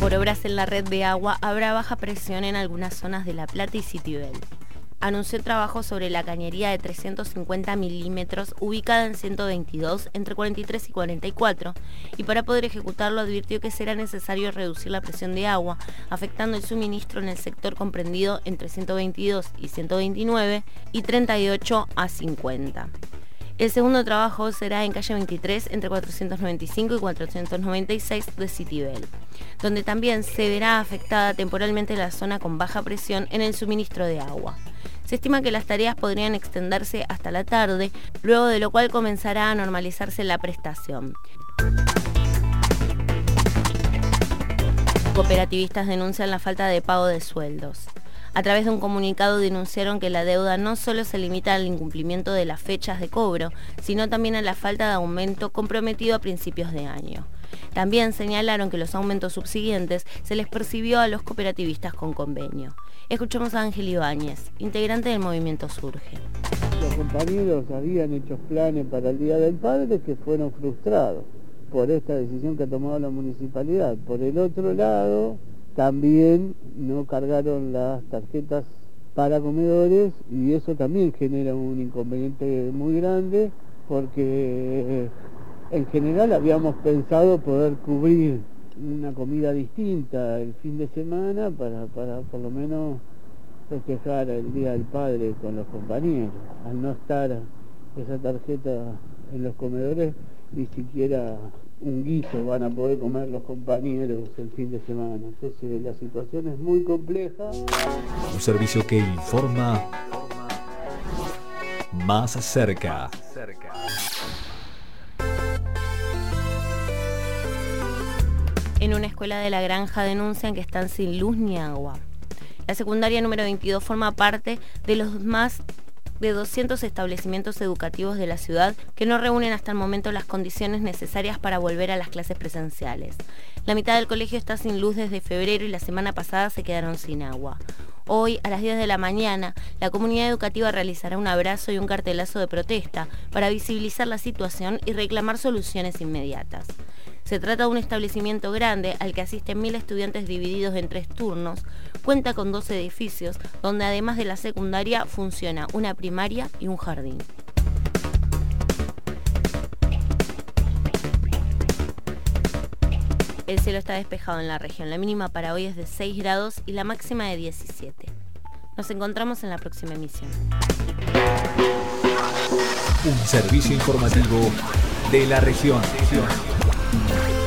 Por obras en la red de agua habrá baja presión en algunas zonas de La Plata y Citibel. Anunció trabajo sobre la cañería de 350 milímetros ubicada en 122 entre 43 y 44 y para poder ejecutarlo advirtió que será necesario reducir la presión de agua, afectando el suministro en el sector comprendido entre 122 y 129 y 38 a 50. El segundo trabajo será en calle 23 entre 495 y 496 de Citibel, donde también se verá afectada temporalmente la zona con baja presión en el suministro de agua. Se estima que las tareas podrían extenderse hasta la tarde, luego de lo cual comenzará a normalizarse la prestación. Cooperativistas denuncian la falta de pago de sueldos. A través de un comunicado denunciaron que la deuda no solo se limita al incumplimiento de las fechas de cobro, sino también a la falta de aumento comprometido a principios de año. También señalaron que los aumentos subsiguientes se les percibió a los cooperativistas con convenio. Escuchamos a Ángel Ibáñez, integrante del movimiento Surge. Los compañeros habían hecho planes para el Día del Padre que fueron frustrados por esta decisión que ha tomado la municipalidad. Por el otro lado, también no cargaron las tarjetas para comedores y eso también genera un inconveniente muy grande porque eh, en general habíamos pensado poder cubrir una comida distinta el fin de semana para, para por lo menos festejar el Día del Padre con los compañeros. Al no estar esa tarjeta en los comedores, ni siquiera un guiso van a poder comer los compañeros el fin de semana. Entonces la situación es muy compleja. Un servicio que informa más cerca. En una escuela de la granja denuncian que están sin luz ni agua. La secundaria número 22 forma parte de los más de 200 establecimientos educativos de la ciudad que no reúnen hasta el momento las condiciones necesarias para volver a las clases presenciales. La mitad del colegio está sin luz desde febrero y la semana pasada se quedaron sin agua. Hoy, a las 10 de la mañana, la comunidad educativa realizará un abrazo y un cartelazo de protesta para visibilizar la situación y reclamar soluciones inmediatas. Se trata de un establecimiento grande al que asisten mil estudiantes divididos en tres turnos. Cuenta con dos edificios donde además de la secundaria funciona una primaria y un jardín. El cielo está despejado en la región. La mínima para hoy es de 6 grados y la máxima de 17. Nos encontramos en la próxima emisión. Un servicio informativo de la región. Thank you.